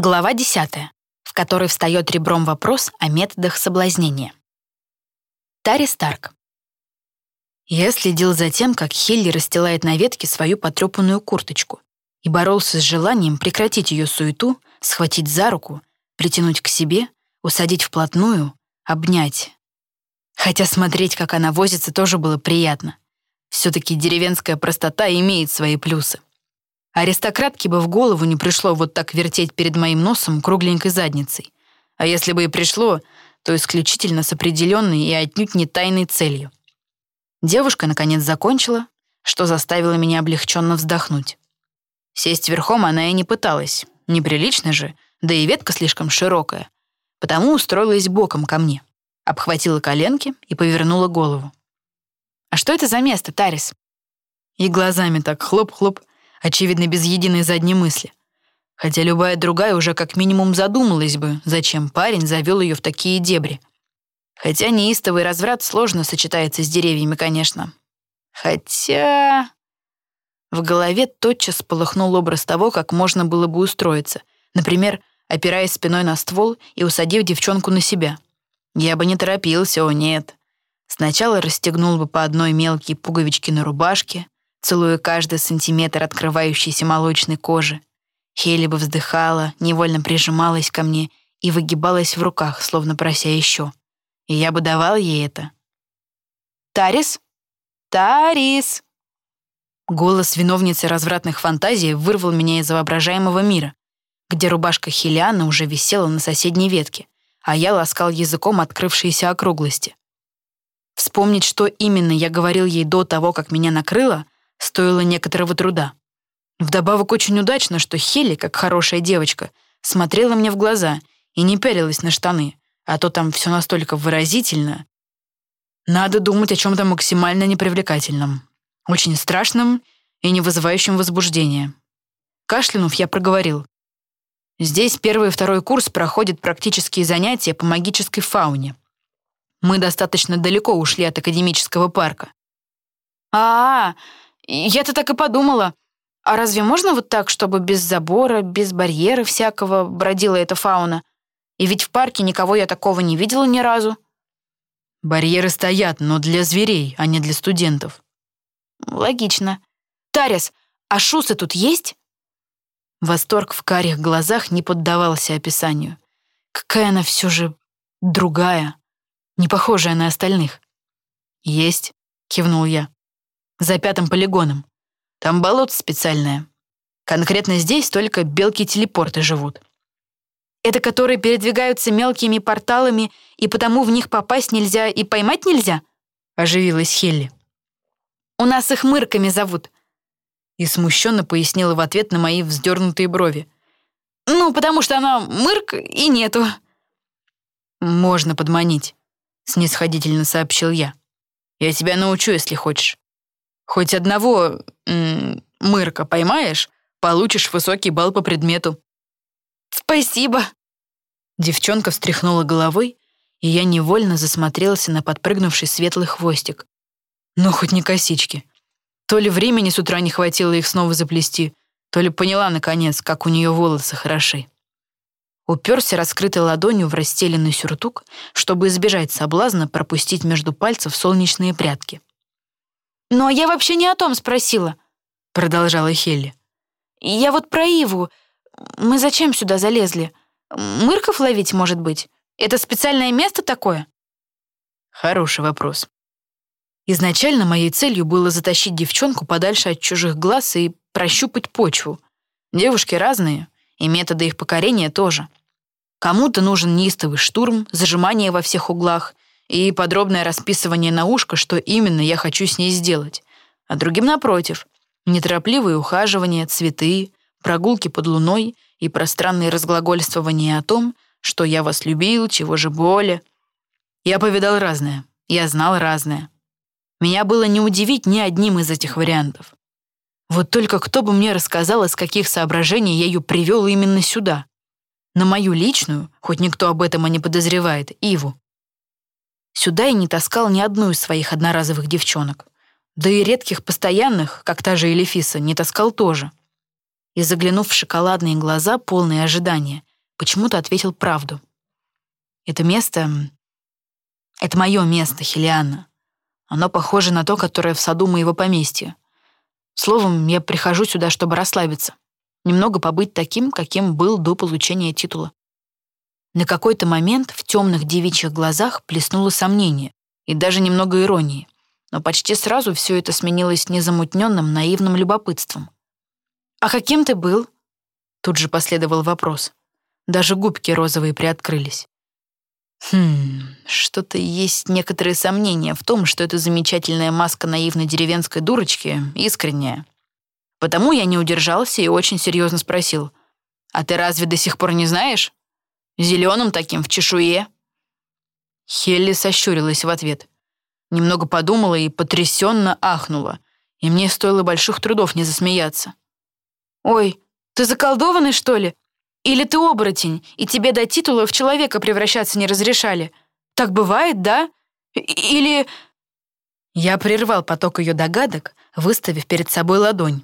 Глава 10, в которой встает ребром вопрос о методах соблазнения. Тари Старк. Я следил за тем, как Хелли расстилает на ветке свою потрепанную курточку и боролся с желанием прекратить ее суету, схватить за руку, притянуть к себе, усадить вплотную, обнять. Хотя смотреть, как она возится, тоже было приятно. Все-таки деревенская простота имеет свои плюсы. Аристократке бы в голову не пришло вот так вертеть перед моим носом кругленькой задницей. А если бы и пришло, то исключительно с определенной и отнюдь не тайной целью. Девушка, наконец, закончила, что заставило меня облегченно вздохнуть. Сесть верхом она и не пыталась, неприлично же, да и ветка слишком широкая, потому устроилась боком ко мне, обхватила коленки и повернула голову. «А что это за место, Тарис?» И глазами так хлоп-хлоп, очевидно, без единой задней мысли. Хотя любая другая уже как минимум задумалась бы, зачем парень завел ее в такие дебри. Хотя неистовый разврат сложно сочетается с деревьями, конечно. Хотя... В голове тотчас полыхнул образ того, как можно было бы устроиться. Например, опираясь спиной на ствол и усадив девчонку на себя. Я бы не торопился, о нет. Сначала расстегнул бы по одной мелкие пуговички на рубашке, целуя каждый сантиметр открывающейся молочной кожи. Хелли бы вздыхала, невольно прижималась ко мне и выгибалась в руках, словно прося еще. И я бы давал ей это. «Тарис? Тарис!» Голос виновницы развратных фантазий вырвал меня из воображаемого мира, где рубашка Хелиана уже висела на соседней ветке, а я ласкал языком открывшиеся округлости. Вспомнить, что именно я говорил ей до того, как меня накрыло — стоило некоторого труда. Вдобавок очень удачно, что Хелли, как хорошая девочка, смотрела мне в глаза и не пялилась на штаны, а то там все настолько выразительно. Надо думать о чем-то максимально непривлекательном, очень страшном и не вызывающем возбуждения. Кашлянув, я проговорил. Здесь первый и второй курс проходят практические занятия по магической фауне. Мы достаточно далеко ушли от академического парка. «А, -а я-то так и подумала. А разве можно вот так, чтобы без забора, без барьера всякого бродила эта фауна? И ведь в парке никого я такого не видела ни разу. Барьеры стоят, но для зверей, а не для студентов. Логично. Тарис, а шусы тут есть? Восторг в карих глазах не поддавался описанию. Какая она все же другая, не похожая на остальных. «Есть», — кивнул я за пятым полигоном. Там болото специальное. Конкретно здесь только белки-телепорты живут. Это которые передвигаются мелкими порталами, и потому в них попасть нельзя и поймать нельзя?» — оживилась Хелли. «У нас их мырками зовут», — и смущенно пояснила в ответ на мои вздернутые брови. «Ну, потому что она мырк и нету». «Можно подманить», — снисходительно сообщил я. «Я тебя научу, если хочешь». Хоть одного м мырка поймаешь, получишь высокий балл по предмету». «Спасибо!» Девчонка встряхнула головой, и я невольно засмотрелся на подпрыгнувший светлый хвостик. Ну, хоть не косички. То ли времени с утра не хватило их снова заплести, то ли поняла, наконец, как у нее волосы хороши. Уперся раскрытой ладонью в расстеленный сюртук, чтобы избежать соблазна пропустить между пальцев солнечные прятки. «Но я вообще не о том спросила», — продолжала Хелли. «Я вот про Иву. Мы зачем сюда залезли? Мырков ловить, может быть? Это специальное место такое?» Хороший вопрос. Изначально моей целью было затащить девчонку подальше от чужих глаз и прощупать почву. Девушки разные, и методы их покорения тоже. Кому-то нужен неистовый штурм, зажимание во всех углах, и подробное расписывание на ушко, что именно я хочу с ней сделать. А другим, напротив, неторопливые ухаживания, цветы, прогулки под луной и пространные разглагольствования о том, что я вас любил, чего же более. Я повидал разное, я знал разное. Меня было не удивить ни одним из этих вариантов. Вот только кто бы мне рассказал, из каких соображений я ее привел именно сюда. На мою личную, хоть никто об этом и не подозревает, Иву. Сюда я не таскал ни одну из своих одноразовых девчонок. Да и редких постоянных, как та же Элефиса, не таскал тоже. И заглянув в шоколадные глаза, полные ожидания, почему-то ответил правду. Это место... Это мое место, Хелианна. Оно похоже на то, которое в саду моего поместья. Словом, я прихожу сюда, чтобы расслабиться. Немного побыть таким, каким был до получения титула. На какой-то момент в темных девичьих глазах плеснуло сомнение и даже немного иронии, но почти сразу все это сменилось незамутненным наивным любопытством. «А каким ты был?» Тут же последовал вопрос. Даже губки розовые приоткрылись. Хм, что-то есть некоторые сомнения в том, что эта замечательная маска наивной деревенской дурочки искренняя. Потому я не удержался и очень серьезно спросил. «А ты разве до сих пор не знаешь?» Зеленым таким, в чешуе». Хелли сощурилась в ответ. Немного подумала и потрясенно ахнула. И мне стоило больших трудов не засмеяться. «Ой, ты заколдованный, что ли? Или ты оборотень, и тебе до титула в человека превращаться не разрешали? Так бывает, да? Или...» Я прервал поток ее догадок, выставив перед собой ладонь.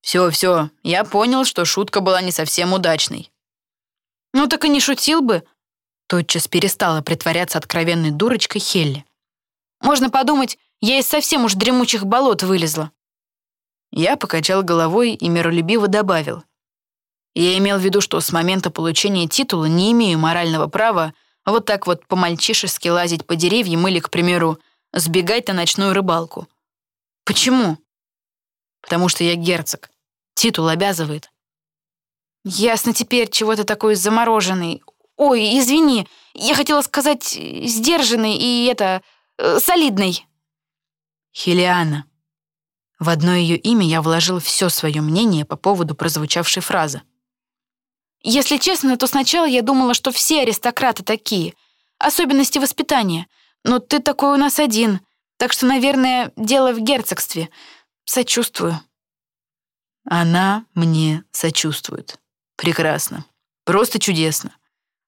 «Все, все, я понял, что шутка была не совсем удачной. «Ну так и не шутил бы», — тотчас перестала притворяться откровенной дурочкой Хелли. «Можно подумать, я из совсем уж дремучих болот вылезла». Я покачал головой и миролюбиво добавил. Я имел в виду, что с момента получения титула не имею морального права вот так вот по-мальчишески лазить по деревьям или, к примеру, сбегать на ночную рыбалку. Почему? Потому что я герцог. Титул обязывает. «Ясно теперь, чего ты такой замороженный. Ой, извини, я хотела сказать сдержанный и это... Э, солидный». Хелиана. В одно ее имя я вложил все свое мнение по поводу прозвучавшей фразы. «Если честно, то сначала я думала, что все аристократы такие. Особенности воспитания. Но ты такой у нас один. Так что, наверное, дело в герцогстве. Сочувствую». Она мне сочувствует. Прекрасно. Просто чудесно.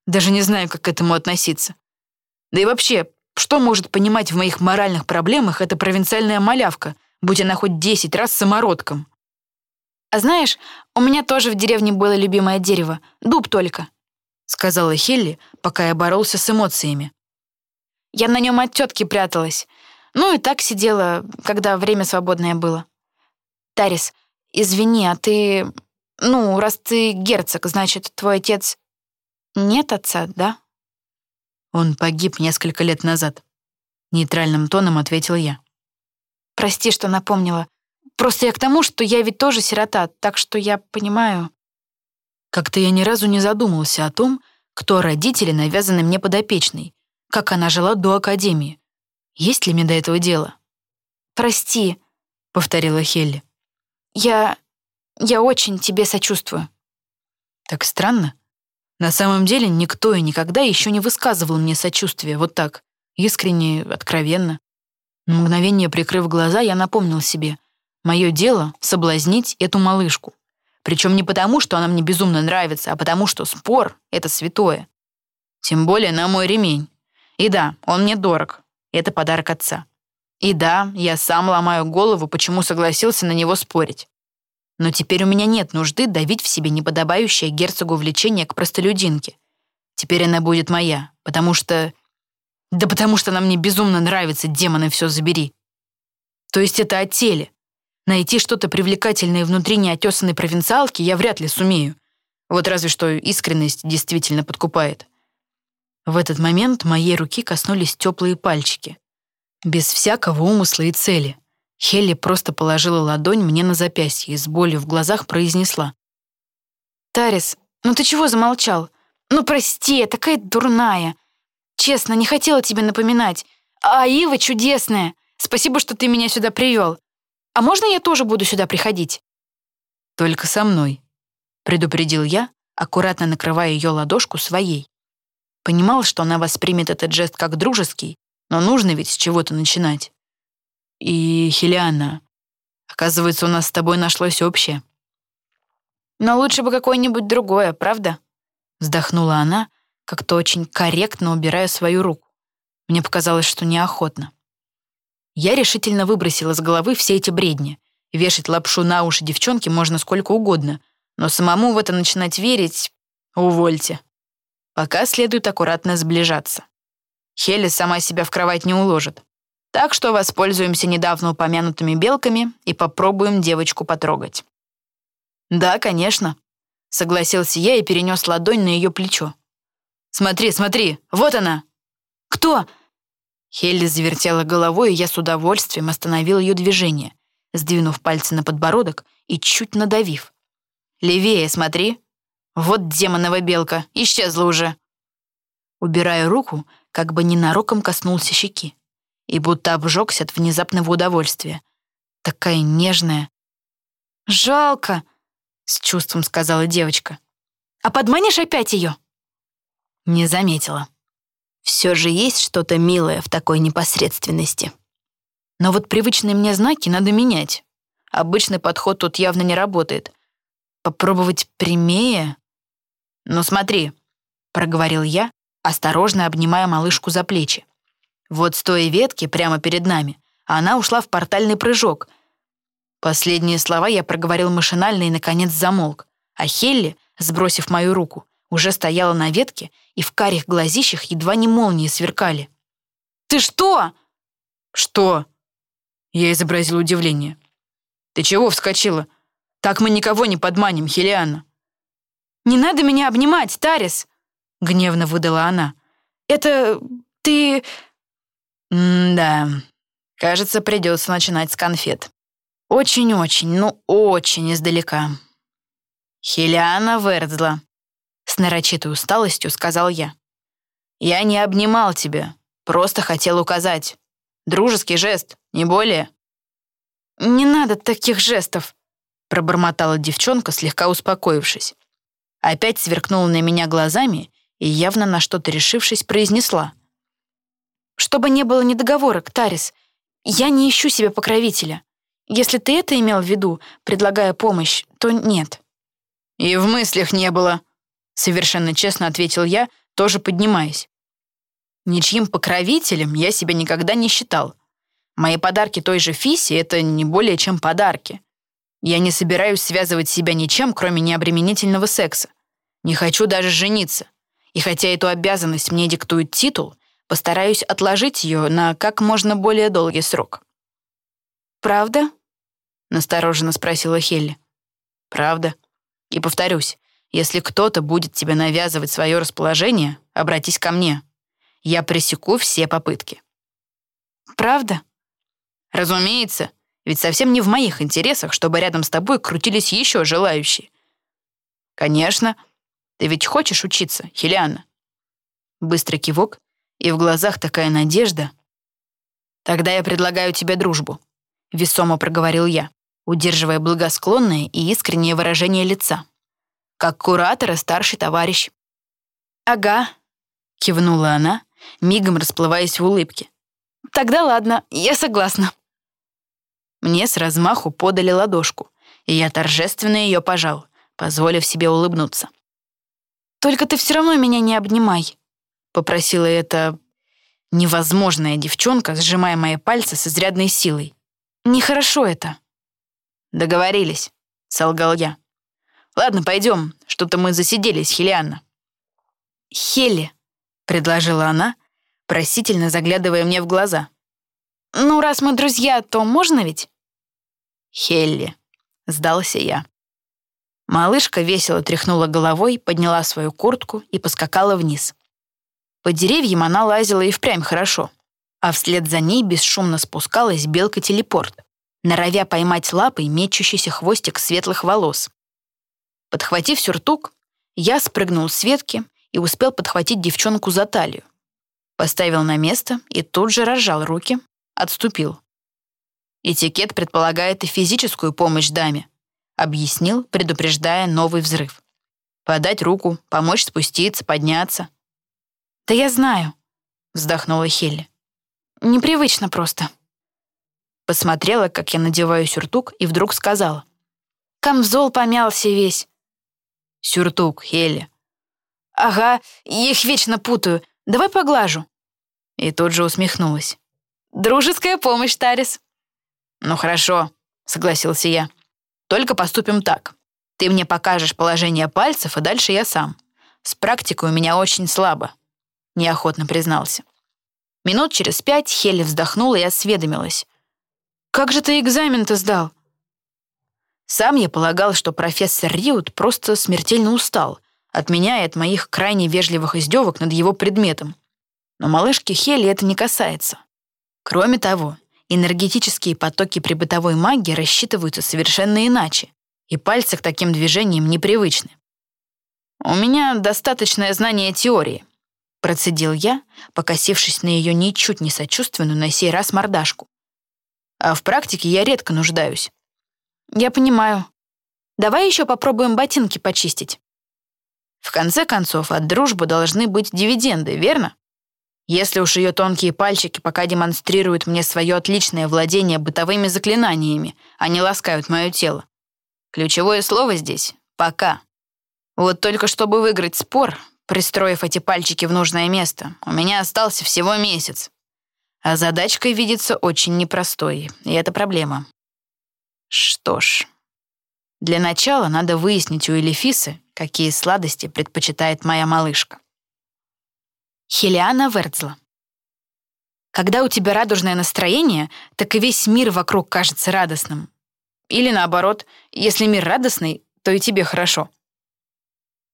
Даже не знаю, как к этому относиться. Да и вообще, что может понимать в моих моральных проблемах эта провинциальная малявка, будь она хоть десять раз самородком? «А знаешь, у меня тоже в деревне было любимое дерево. Дуб только», — сказала Хелли, пока я боролся с эмоциями. «Я на нем от тетки пряталась. Ну и так сидела, когда время свободное было. Тарис, извини, а ты ну, раз ты герцог, значит, твой отец... Нет отца, да? Он погиб несколько лет назад. Нейтральным тоном ответил я. Прости, что напомнила. Просто я к тому, что я ведь тоже сирота, так что я понимаю. Как-то я ни разу не задумался о том, кто родители навязаны мне подопечной, как она жила до академии. Есть ли мне до этого дело? «Прости», — повторила Хелли. «Я... Я очень тебе сочувствую». Так странно. На самом деле никто и никогда еще не высказывал мне сочувствия вот так, искренне, откровенно. На мгновение прикрыв глаза, я напомнил себе. Мое дело — соблазнить эту малышку. Причем не потому, что она мне безумно нравится, а потому, что спор — это святое. Тем более на мой ремень. И да, он мне дорог. Это подарок отца. И да, я сам ломаю голову, почему согласился на него спорить. Но теперь у меня нет нужды давить в себе неподобающее герцогу влечение к простолюдинке. Теперь она будет моя, потому что... Да потому что она мне безумно нравится, демоны, все забери. То есть это о теле. Найти что-то привлекательное внутри неотесанной провинциалки я вряд ли сумею. Вот разве что искренность действительно подкупает. В этот момент моей руки коснулись теплые пальчики. Без всякого умысла и цели. Хелли просто положила ладонь мне на запястье и с болью в глазах произнесла. «Тарис, ну ты чего замолчал? Ну прости, я такая дурная. Честно, не хотела тебе напоминать. А Ива чудесная. Спасибо, что ты меня сюда привел. А можно я тоже буду сюда приходить?» «Только со мной», — предупредил я, аккуратно накрывая ее ладошку своей. Понимал, что она воспримет этот жест как дружеский, но нужно ведь с чего-то начинать. И, Хелиана, оказывается, у нас с тобой нашлось общее. Но лучше бы какое-нибудь другое, правда? Вздохнула она, как-то очень корректно убирая свою руку. Мне показалось, что неохотно. Я решительно выбросила с головы все эти бредни. Вешать лапшу на уши девчонки можно сколько угодно, но самому в это начинать верить увольте. Пока следует аккуратно сближаться. Хелли сама себя в кровать не уложит. Так что воспользуемся недавно упомянутыми белками и попробуем девочку потрогать. Да, конечно, согласился я и перенес ладонь на ее плечо. Смотри, смотри, вот она. Кто? Хелли завертела головой, и я с удовольствием остановил ее движение, сдвинув пальцы на подбородок и чуть надавив. «Левее, смотри. Вот демонова белка, исчезла уже». Убирая руку, как бы ненароком коснулся щеки и будто обжегся от внезапного удовольствия. Такая нежная. «Жалко», — с чувством сказала девочка. «А подманишь опять ее?» Не заметила. Все же есть что-то милое в такой непосредственности. Но вот привычные мне знаки надо менять. Обычный подход тут явно не работает. Попробовать прямее? «Ну смотри», — проговорил я, осторожно обнимая малышку за плечи. Вот с той ветки прямо перед нами, а она ушла в портальный прыжок. Последние слова я проговорил машинально и, наконец, замолк. А Хелли, сбросив мою руку, уже стояла на ветке, и в карих глазищах едва не молнии сверкали. «Ты что?» «Что?» Я изобразил удивление. «Ты чего вскочила? Так мы никого не подманим, Хелианна». «Не надо меня обнимать, Тарис!» — гневно выдала она. «Это... ты... М-да, кажется, придется начинать с конфет. Очень-очень, ну очень издалека. Хелиана Вердзла. С нарочитой усталостью сказал я. Я не обнимал тебя, просто хотел указать. Дружеский жест, не более. Не надо таких жестов, пробормотала девчонка, слегка успокоившись. Опять сверкнула на меня глазами и, явно на что-то решившись, произнесла. Чтобы не было недоговорок, Тарис, я не ищу себе покровителя. Если ты это имел в виду, предлагая помощь, то нет». «И в мыслях не было», — совершенно честно ответил я, тоже поднимаясь. Ничьим покровителем я себя никогда не считал. Мои подарки той же Фиси — это не более чем подарки. Я не собираюсь связывать себя ничем, кроме необременительного секса. Не хочу даже жениться. И хотя эту обязанность мне диктует титул, Постараюсь отложить ее на как можно более долгий срок». «Правда?» — настороженно спросила Хелли. «Правда. И повторюсь, если кто-то будет тебе навязывать свое расположение, обратись ко мне. Я пресеку все попытки». «Правда?» «Разумеется, ведь совсем не в моих интересах, чтобы рядом с тобой крутились еще желающие». «Конечно. Ты ведь хочешь учиться, Хелианна?» Быстрый кивок, и в глазах такая надежда. «Тогда я предлагаю тебе дружбу», — весомо проговорил я, удерживая благосклонное и искреннее выражение лица. «Как куратор и старший товарищ». «Ага», — кивнула она, мигом расплываясь в улыбке. «Тогда ладно, я согласна». Мне с размаху подали ладошку, и я торжественно ее пожал, позволив себе улыбнуться. «Только ты все равно меня не обнимай», — попросила эта невозможная девчонка, сжимая мои пальцы с изрядной силой. «Нехорошо это». «Договорились», — солгал я. «Ладно, пойдем, что-то мы засиделись, Хелианна». «Хелли», — предложила она, просительно заглядывая мне в глаза. «Ну, раз мы друзья, то можно ведь?» «Хелли», — сдался я. Малышка весело тряхнула головой, подняла свою куртку и поскакала вниз. По деревьям она лазила и впрямь хорошо. А вслед за ней бесшумно спускалась белка-телепорт, норовя поймать лапой мечущийся хвостик светлых волос. Подхватив сюртук, я спрыгнул с ветки и успел подхватить девчонку за талию. Поставил на место и тут же разжал руки, отступил. Этикет предполагает и физическую помощь даме, объяснил, предупреждая новый взрыв. Подать руку, помочь спуститься, подняться — «Да я знаю», — вздохнула Хелли. «Непривычно просто». Посмотрела, как я надеваю сюртук, и вдруг сказала. «Камзол помялся весь». «Сюртук, Хелли». «Ага, их вечно путаю. Давай поглажу». И тут же усмехнулась. «Дружеская помощь, Тарис». «Ну хорошо», — согласился я. «Только поступим так. Ты мне покажешь положение пальцев, а дальше я сам. с практикой у меня очень слабо», — неохотно признался. Минут через пять Хелли вздохнула и осведомилась. «Как же ты экзамен-то сдал?» Сам я полагал, что профессор Риут просто смертельно устал от меня и от моих крайне вежливых издевок над его предметом. Но малышки Хелли это не касается. Кроме того, энергетические потоки при бытовой магии рассчитываются совершенно иначе, и пальцы к таким движениям непривычны. «У меня достаточное знание теории», — процедил я, покосившись на ее ничуть не сочувственную на сей раз мордашку. «А в практике я редко нуждаюсь». «Я понимаю. Давай еще попробуем ботинки почистить». В конце концов, от дружбы должны быть дивиденды, верно? Если уж ее тонкие пальчики пока демонстрируют мне свое отличное владение бытовыми заклинаниями, а не ласкают мое тело. Ключевое слово здесь — «пока». Вот только чтобы выиграть спор, пристроив эти пальчики в нужное место, у меня остался всего месяц. А задачкой видится очень непростой, и это проблема. Что ж, для начала надо выяснить у Элифисы, какие сладости предпочитает моя малышка. Хелиана Верцла. Когда у тебя радужное настроение, так и весь мир вокруг кажется радостным. Или наоборот, если мир радостный, то и тебе хорошо.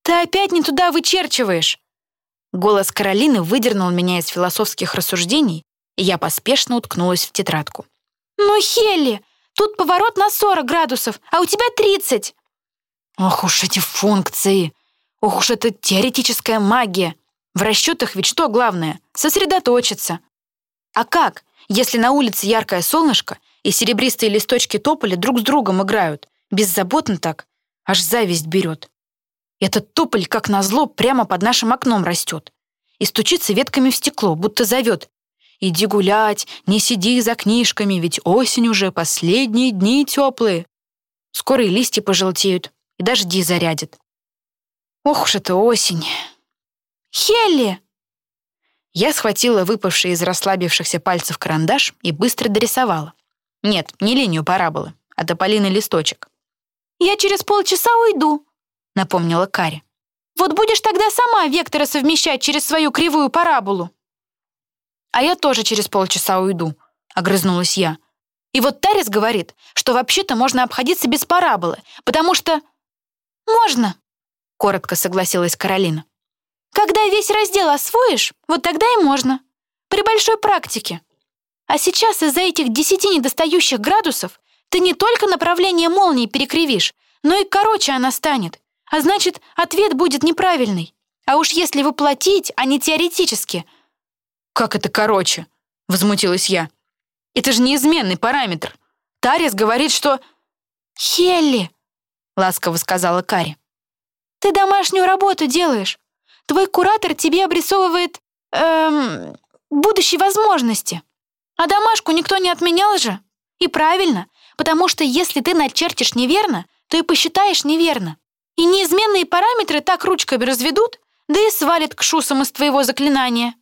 «Ты опять не туда вычерчиваешь!» Голос Каролины выдернул меня из философских рассуждений, и я поспешно уткнулась в тетрадку. «Ну, Хелли, тут поворот на 40 градусов, а у тебя 30!» «Ох уж эти функции! Ох уж эта теоретическая магия! В расчетах ведь что главное? Сосредоточиться!» «А как, если на улице яркое солнышко и серебристые листочки тополя друг с другом играют? Беззаботно так, аж зависть берет!» Этот тополь, как назло, прямо под нашим окном растет и стучится ветками в стекло, будто зовет. «Иди гулять, не сиди за книжками, ведь осень уже, последние дни теплые». Скоро и листья пожелтеют, и дожди зарядят. Ох уж это осень. «Хелли!» Я схватила выпавший из расслабившихся пальцев карандаш и быстро дорисовала. Нет, не линию параболы, а тополиный листочек. «Я через полчаса уйду», напомнила Кари. «Вот будешь тогда сама векторы совмещать через свою кривую параболу». «А я тоже через полчаса уйду», — огрызнулась я. «И вот Тарис говорит, что вообще-то можно обходиться без параболы, потому что...» «Можно», — коротко согласилась Каролина. «Когда весь раздел освоишь, вот тогда и можно. При большой практике. А сейчас из-за этих десяти недостающих градусов ты не только направление молнии перекривишь, но и короче она станет. А значит, ответ будет неправильный. А уж если воплотить, а не теоретически. «Как это короче?» — возмутилась я. «Это же неизменный параметр. Тарис говорит, что...» «Хелли!» — ласково сказала Кари. «Ты домашнюю работу делаешь. Твой куратор тебе обрисовывает... Эм, будущие возможности. А домашку никто не отменял же. И правильно, потому что если ты начертишь неверно, то и посчитаешь неверно. И неизменные параметры так ручками разведут, да и свалит к шусам из твоего заклинания».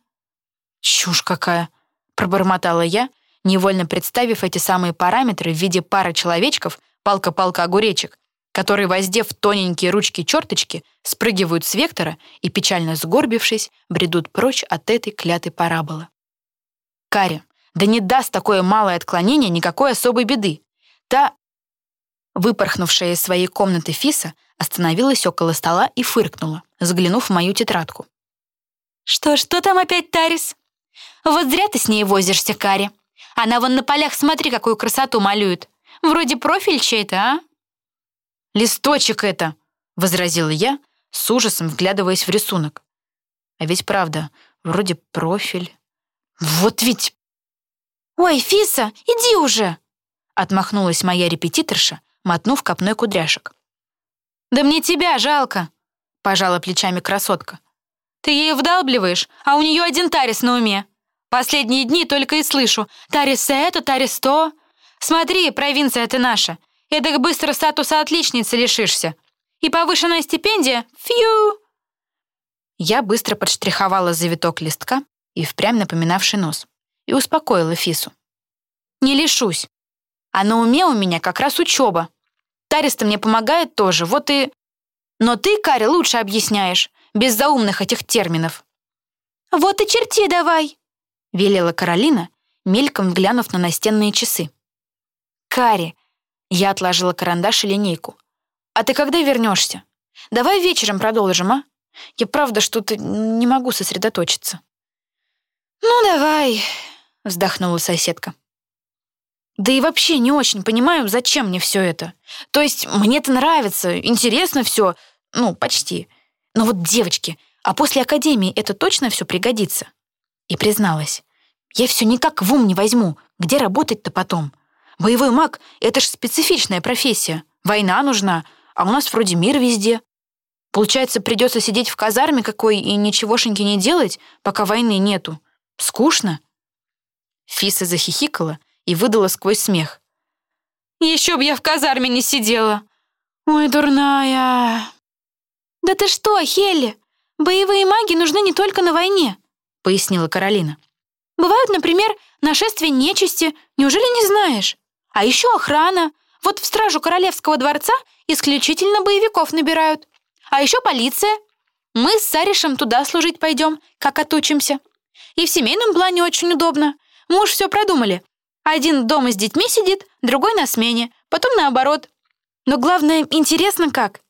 «Чушь какая!» — пробормотала я, невольно представив эти самые параметры в виде пары человечков, палка-палка-огуречек, которые, воздев тоненькие ручки-черточки, спрыгивают с вектора и, печально сгорбившись, бредут прочь от этой клятой параболы. Кари, да не даст такое малое отклонение никакой особой беды. Та, выпорхнувшая из своей комнаты Фиса, остановилась около стола и фыркнула, заглянув в мою тетрадку. «Что, что там опять Тарис? Вот зря ты с ней возишься, Кари. Она вон на полях смотри, какую красоту малюет. Вроде профиль чей-то, а?» «Листочек это!» — возразила я, с ужасом вглядываясь в рисунок. А ведь правда, вроде профиль. Вот ведь... «Ой, Фиса, иди уже!» — отмахнулась моя репетиторша, мотнув копной кудряшек. «Да мне тебя жалко», — пожала плечами красотка. «Ты ей вдалбливаешь, а у нее один тарис на уме. Последние дни только и слышу. Тарис это, тарис то. Смотри, провинция ты наша. Эдак быстро статуса отличницы лишишься. И повышенная стипендия — фью!» Я быстро подштриховала завиток листка и впрямь напоминавший нос, и успокоила Фису. «Не лишусь. А на уме у меня как раз учеба. Тариста мне помогает тоже, вот и... Но ты, Кари, лучше объясняешь. без заумных этих терминов. «Вот и черти давай!» — велела Каролина, мельком глянув на настенные часы. «Кари!» — я отложила карандаш и линейку. «А ты когда вернешься? Давай вечером продолжим, а? Я правда что-то не могу сосредоточиться». «Ну, давай», — вздохнула соседка. Да и вообще не очень понимаю, зачем мне все это. То есть мне это нравится, интересно все, ну, почти. Но вот девочки, а после академии это точно все пригодится? И призналась. Я все никак в ум не возьму, где работать-то потом. Боевой маг — это ж специфичная профессия. Война нужна, а у нас вроде мир везде. Получается, придется сидеть в казарме какой и ничегошеньки не делать, пока войны нету. Скучно. Фиса захихикала и выдала сквозь смех. «Еще б я в казарме не сидела! Ой, дурная!» «Да ты что, Хелли? Боевые маги нужны не только на войне», — пояснила Каролина. «Бывают, например, нашествия нечисти, неужели не знаешь? А еще охрана. Вот в стражу Королевского дворца исключительно боевиков набирают. А еще полиция. Мы с Саришем туда служить пойдем, как отучимся. И в семейном плане очень удобно. Муж все продумали. Один дома с детьми сидит, другой на смене, потом наоборот. Но главное, интересно как.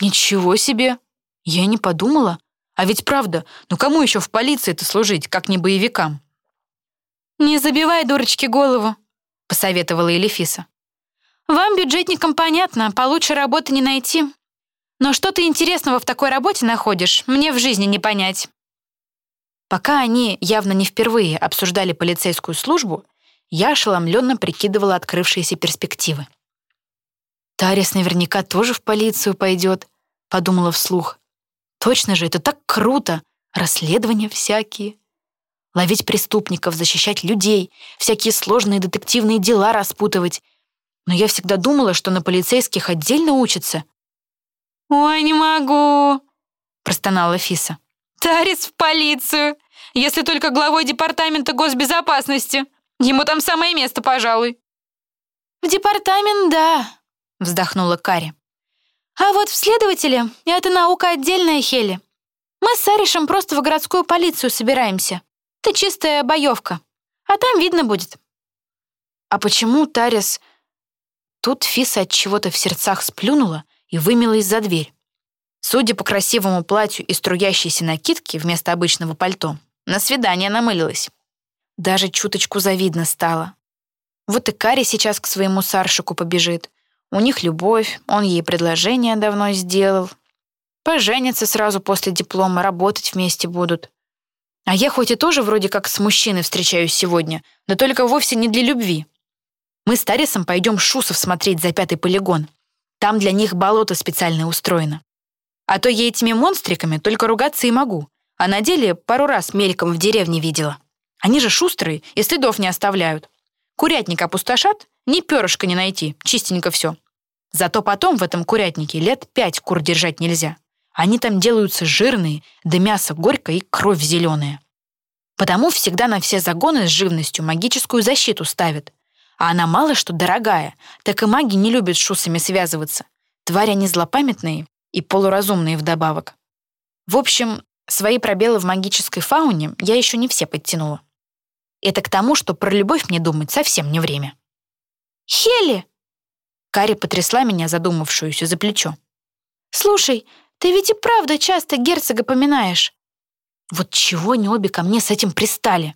Ничего себе! Я не подумала. А ведь правда, ну кому еще в полиции-то служить, как не боевикам? «Не забивай, дурочки, голову», — посоветовала Элифиса. «Вам, бюджетникам, понятно, получше работы не найти. Но что ты интересного в такой работе находишь, мне в жизни не понять». Пока они явно не впервые обсуждали полицейскую службу, я ошеломленно прикидывала открывшиеся перспективы. «Тарис наверняка тоже в полицию пойдет», — подумала вслух. «Точно же, это так круто! Расследования всякие. Ловить преступников, защищать людей, всякие сложные детективные дела распутывать. Но я всегда думала, что на полицейских отдельно учатся». «Ой, не могу!» — простонала Фиса. «Тарис в полицию! Если только главой департамента госбезопасности!» Ему там самое место, пожалуй». «В департамент, да», — вздохнула Кари. «А вот в следователи — это наука отдельная, Хели. Мы с Саришем просто в городскую полицию собираемся. Это чистая боевка. А там видно будет». «А почему Тарис...» Тут Фиса от чего-то в сердцах сплюнула и вымилась за дверь. Судя по красивому платью и струящейся накидке вместо обычного пальто, на свидание намылилась. Даже чуточку завидно стало. Вот и Кари сейчас к своему Саршику побежит. У них любовь, он ей предложение давно сделал. Поженятся сразу после диплома, работать вместе будут. А я хоть и тоже вроде как с мужчиной встречаюсь сегодня, но только вовсе не для любви. Мы с Тарисом пойдем шусов смотреть за пятый полигон. Там для них болото специальное устроено. А то я этими монстриками только ругаться и могу, а на деле пару раз мельком в деревне видела. Они же шустрые и следов не оставляют. Курятник опустошат, ни перышка не найти, чистенько все. Зато потом в этом курятнике лет пять кур держать нельзя. Они там делаются жирные, да мясо горькое и кровь зеленая. Потому всегда на все загоны с живностью магическую защиту ставят. А она мало что дорогая, так и маги не любят с шусами связываться. Твари они злопамятные и полуразумные вдобавок. В общем, свои пробелы в магической фауне я еще не все подтянула. Это к тому, что про любовь мне думать совсем не время. «Хелли!» Кари потрясла меня, задумавшуюся за плечо. «Слушай, ты ведь и правда часто герцога поминаешь». «Вот чего они обе ко мне с этим пристали?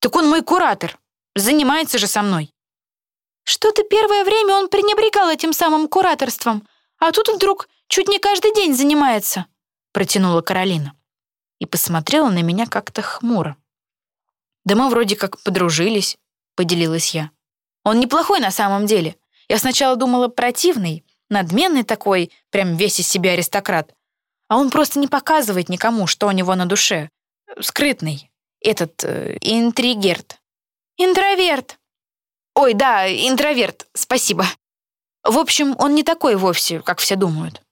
Так он мой куратор, занимается же со мной». «Что-то первое время он пренебрегал этим самым кураторством, а тут вдруг чуть не каждый день занимается», протянула Каролина и посмотрела на меня как-то хмуро. «Да мы вроде как подружились», — поделилась я. «Он неплохой на самом деле. Я сначала думала противный, надменный такой, прям весь из себя аристократ. А он просто не показывает никому, что у него на душе. Скрытный. Этот э, интригерт. Интроверт. Ой, да, интроверт, спасибо. В общем, он не такой вовсе, как все думают.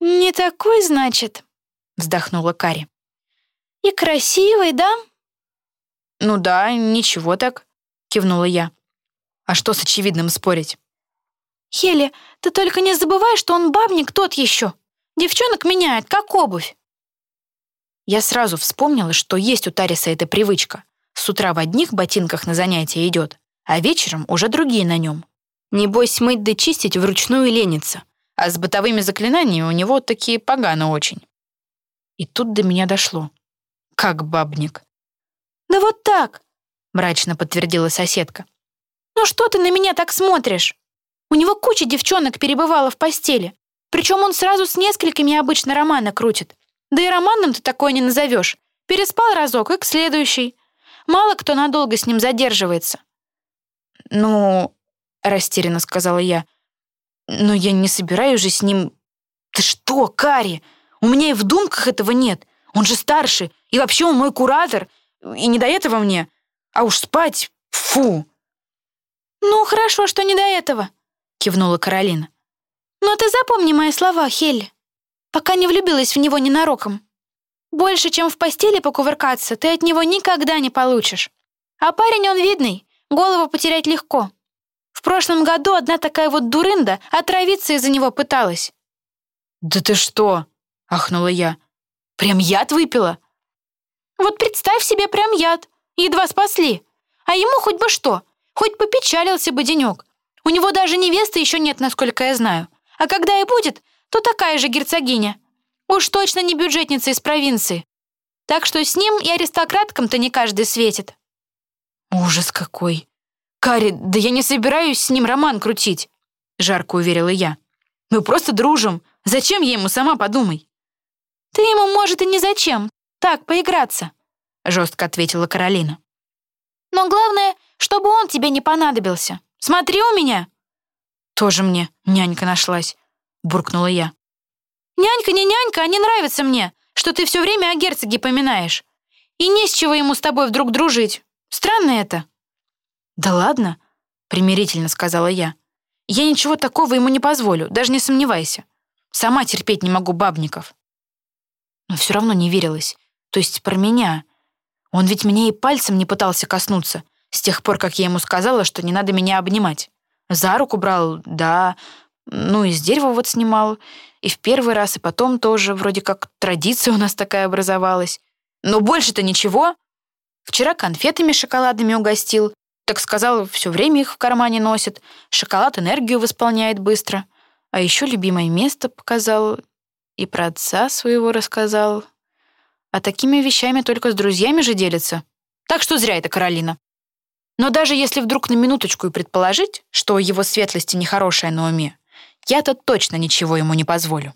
«Не такой, значит?» — вздохнула Кари. «И красивый, да?» «Ну да, ничего так», — кивнула я. «А что с очевидным спорить?» «Хелли, ты только не забывай, что он бабник тот еще. Девчонок меняет, как обувь. Я сразу вспомнила, что есть у Тариса эта привычка. С утра в одних ботинках на занятия идет, а вечером уже другие на нем. Небось, мыть да чистить вручную ленится, а с бытовыми заклинаниями у него такие погано очень. И тут до меня дошло. Как бабник. «Да вот так», — мрачно подтвердила соседка. «Ну что ты на меня так смотришь? У него куча девчонок перебывала в постели. Причем он сразу с несколькими обычно романы крутит. Да и романом ты такое не назовешь. Переспал разок и к следующей. Мало кто надолго с ним задерживается. «Ну...» — растерянно сказала я. «Но я не собираюсь же с ним...» «Ты что, Кари? У меня и в думках этого нет. Он же старше, и вообще он мой куратор, и не до этого мне. А уж спать... Фу!» «Ну, хорошо, что не до этого», — кивнула Каролина. «Но ты запомни мои слова, Хелли пока не влюбилась в него ненароком. Больше, чем в постели покувыркаться, ты от него никогда не получишь. А парень он видный, голову потерять легко. В прошлом году одна такая вот дурында отравиться из-за него пыталась. «Да ты что?» — ахнула я. «Прям яд выпила?» «Вот представь себе прям яд. Едва спасли. А ему хоть бы что, хоть попечалился бы денек. У него даже невесты еще нет, насколько я знаю. А когда и будет, то такая же герцогиня. Уж точно не бюджетница из провинции. Так что с ним и аристократкам-то не каждый светит. Ужас какой. Кари, да я не собираюсь с ним роман крутить, жарко уверила я. Мы просто дружим. Зачем я ему, сама подумай. Ты ему, может, и не зачем. Так, поиграться, жестко ответила Каролина. Но главное, чтобы он тебе не понадобился. Смотри у меня. Тоже мне нянька нашлась буркнула я. «Нянька не нянька, а не нравится мне, что ты все время о герцоге поминаешь. И не с чего ему с тобой вдруг дружить. Странно это». «Да ладно», — примирительно сказала я. «Я ничего такого ему не позволю, даже не сомневайся. Сама терпеть не могу бабников». Но все равно не верилась. То есть про меня. Он ведь меня и пальцем не пытался коснуться, с тех пор, как я ему сказала, что не надо меня обнимать. За руку брал, да, ну, из дерева вот снимал. И в первый раз, и потом тоже. Вроде как традиция у нас такая образовалась. Но больше-то ничего. Вчера конфетами шоколадными угостил. Так сказал, все время их в кармане носит. Шоколад энергию восполняет быстро. А еще любимое место показал. И про отца своего рассказал. А такими вещами только с друзьями же делится. Так что зря это Каролина. Но даже если вдруг на минуточку и предположить, что его светлости нехорошее на уме, я-то точно ничего ему не позволю.